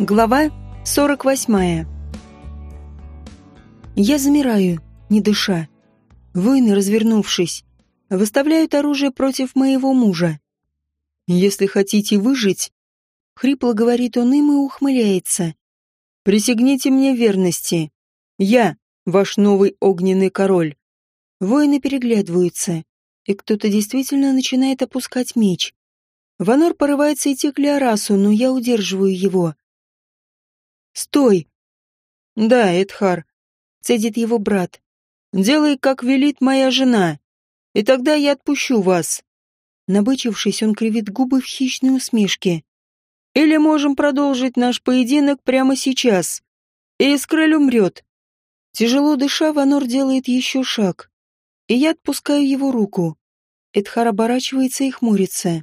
Глава 48. Я замираю, не дыша. Воины, развернувшись, выставляют оружие против моего мужа. «Если хотите выжить», — хрипло говорит он им и ухмыляется, — «присягните мне верности. Я, ваш новый огненный король». Воины переглядываются, и кто-то действительно начинает опускать меч. Ванор порывается идти к Леорасу, но я удерживаю его. «Стой!» «Да, Эдхар», — цедит его брат. «Делай, как велит моя жена, и тогда я отпущу вас». Набычившись, он кривит губы в хищной усмешке. «Или можем продолжить наш поединок прямо сейчас, и Искрель умрет». Тяжело дыша, Ванор делает еще шаг, и я отпускаю его руку. Эдхар оборачивается и хмурится.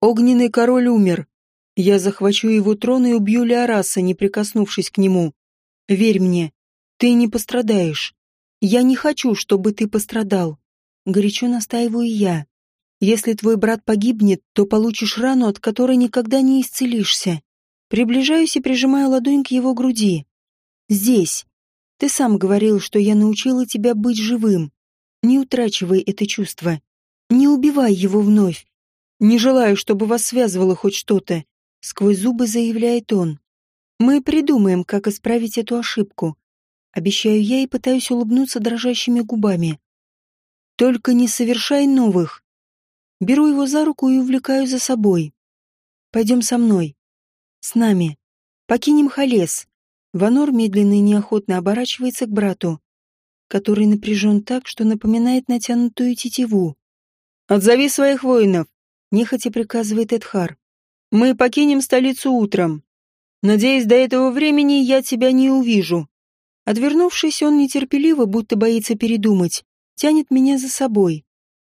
«Огненный король умер», я захвачу его трон и убью Леораса, не прикоснувшись к нему. Верь мне, ты не пострадаешь. Я не хочу, чтобы ты пострадал. Горячо настаиваю я. Если твой брат погибнет, то получишь рану, от которой никогда не исцелишься. Приближаюсь и прижимаю ладонь к его груди. Здесь. Ты сам говорил, что я научила тебя быть живым. Не утрачивай это чувство. Не убивай его вновь. Не желаю, чтобы вас связывало хоть что-то. Сквозь зубы заявляет он. Мы придумаем, как исправить эту ошибку. Обещаю я и пытаюсь улыбнуться дрожащими губами. Только не совершай новых. Беру его за руку и увлекаю за собой. Пойдем со мной. С нами. Покинем Халес. Ванор медленно и неохотно оборачивается к брату, который напряжен так, что напоминает натянутую тетиву. «Отзови своих воинов!» — нехотя приказывает Эдхар. Мы покинем столицу утром. Надеюсь, до этого времени я тебя не увижу. Отвернувшись, он нетерпеливо, будто боится передумать, тянет меня за собой.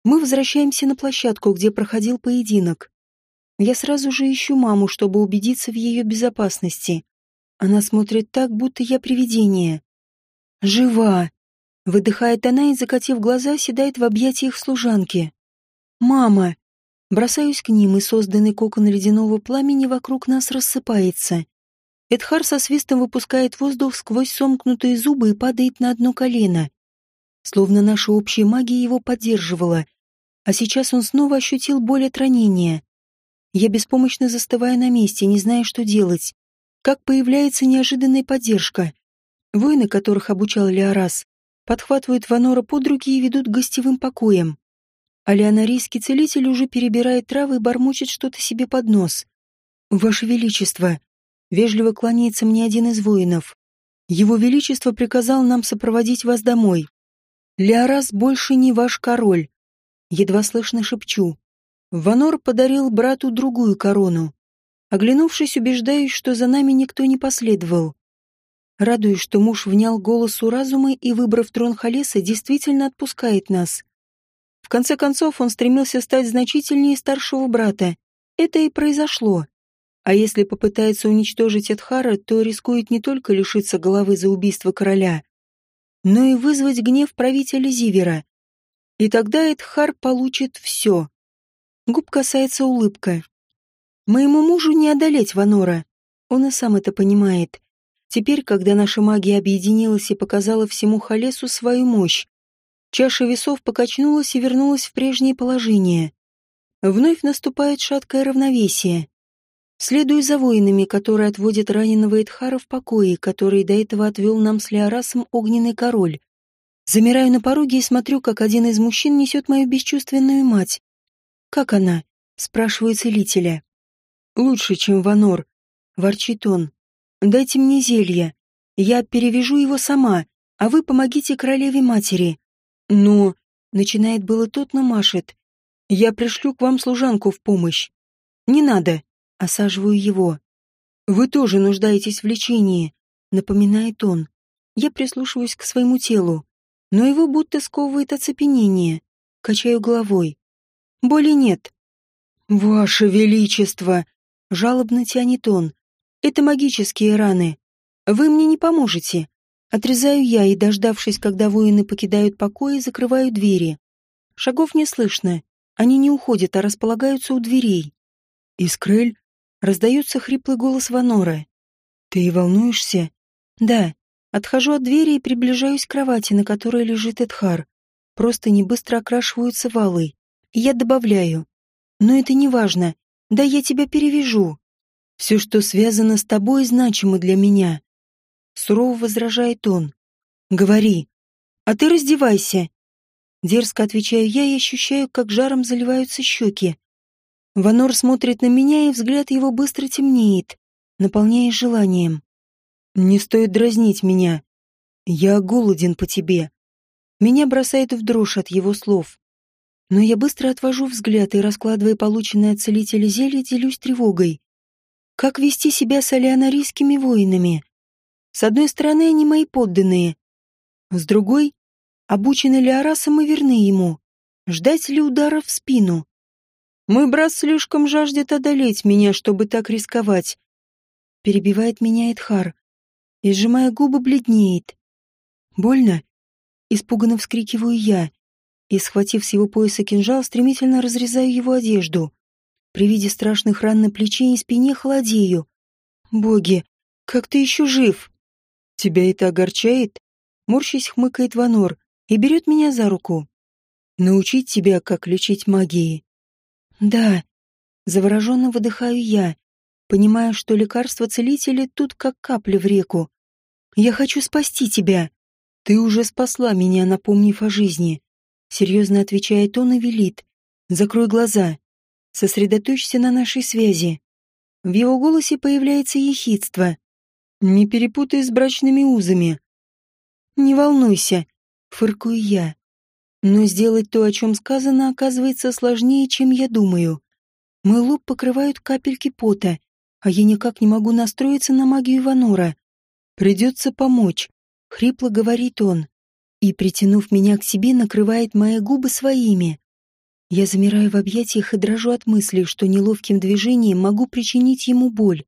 Мы возвращаемся на площадку, где проходил поединок. Я сразу же ищу маму, чтобы убедиться в ее безопасности. Она смотрит так, будто я привидение. «Жива!» — выдыхает она и, закатив глаза, седает в объятиях служанки. «Мама!» Бросаюсь к ним, и созданный кокон ледяного пламени вокруг нас рассыпается. Эдхар со свистом выпускает воздух сквозь сомкнутые зубы и падает на одно колено. Словно наша общая магия его поддерживала. А сейчас он снова ощутил боль от ранения. Я беспомощно застываю на месте, не зная, что делать. Как появляется неожиданная поддержка. Воины, которых обучал Леорас, подхватывают Ванора под руки и ведут к гостевым покоям а леонарийский целитель уже перебирает травы и бормочет что-то себе под нос. «Ваше Величество!» — вежливо кланяется мне один из воинов. «Его Величество приказал нам сопроводить вас домой. Леорас больше не ваш король!» Едва слышно шепчу. Ванор подарил брату другую корону. Оглянувшись, убеждаюсь, что за нами никто не последовал. Радуюсь, что муж внял голосу разума и, выбрав трон Халеса, действительно отпускает нас. Конце концов, он стремился стать значительнее старшего брата. Это и произошло. А если попытается уничтожить Эдхара, то рискует не только лишиться головы за убийство короля, но и вызвать гнев правителя Зивера. И тогда Эдхар получит все. Губ касается улыбка. Моему мужу не одолеть Ванора. Он и сам это понимает. Теперь, когда наша магия объединилась и показала всему Халесу свою мощь, Чаша весов покачнулась и вернулась в прежнее положение. Вновь наступает шаткое равновесие. Следую за воинами, которые отводят раненого Эдхара в покое, который до этого отвел нам с Леорасом огненный король. Замираю на пороге и смотрю, как один из мужчин несет мою бесчувственную мать. «Как она?» — спрашиваю целителя. «Лучше, чем Ванор», — ворчит он. «Дайте мне зелье. Я перевяжу его сама, а вы помогите королеве-матери. «Но...» — начинает было тот, но машет. «Я пришлю к вам служанку в помощь». «Не надо», — осаживаю его. «Вы тоже нуждаетесь в лечении», — напоминает он. Я прислушиваюсь к своему телу, но его будто сковывает оцепенение. Качаю головой. Боли нет. «Ваше Величество!» — жалобно тянет он. «Это магические раны. Вы мне не поможете. Отрезаю я и, дождавшись, когда воины покидают покои, закрываю двери. Шагов не слышно. Они не уходят, а располагаются у дверей. «Искрель?» — раздается хриплый голос Ванора. «Ты волнуешься?» «Да». Отхожу от двери и приближаюсь к кровати, на которой лежит Эдхар. Просто не быстро окрашиваются валы. И я добавляю. «Но это не важно. Да я тебя перевяжу. Все, что связано с тобой, значимо для меня». Сурово возражает он. «Говори. А ты раздевайся». Дерзко отвечаю я и ощущаю, как жаром заливаются щеки. Ванор смотрит на меня, и взгляд его быстро темнеет, наполняя желанием. «Не стоит дразнить меня. Я голоден по тебе». Меня бросает в дрожь от его слов. Но я быстро отвожу взгляд и, раскладывая полученное от целителя зелье, делюсь тревогой. Как вести себя с алианарийскими воинами? С одной стороны, они мои подданные. С другой, обучены ли Арасом и верны ему? Ждать ли удара в спину? Мой брат слишком жаждет одолеть меня, чтобы так рисковать. Перебивает меня Эдхар. И, сжимая губы, бледнеет. Больно? Испуганно вскрикиваю я. И, схватив с его пояса кинжал, стремительно разрезаю его одежду. При виде страшных ран на плече и спине холодею. Боги, как ты еще жив? Тебя это огорчает? Морщись хмыкает Ванор и берет меня за руку. Научить тебя, как лечить магией. Да, завороженно выдыхаю я, понимая, что лекарство целителя тут как капля в реку. Я хочу спасти тебя. Ты уже спасла меня, напомнив о жизни. Серьезно отвечает он и велит. Закрой глаза. Сосредоточься на нашей связи. В его голосе появляется ехидство. Не перепутай с брачными узами. Не волнуйся, фыркую я. Но сделать то, о чем сказано, оказывается сложнее, чем я думаю. Мой лоб покрывают капельки пота, а я никак не могу настроиться на магию Ванора. Придется помочь, хрипло говорит он. И, притянув меня к себе, накрывает мои губы своими. Я замираю в объятиях и дрожу от мысли, что неловким движением могу причинить ему боль.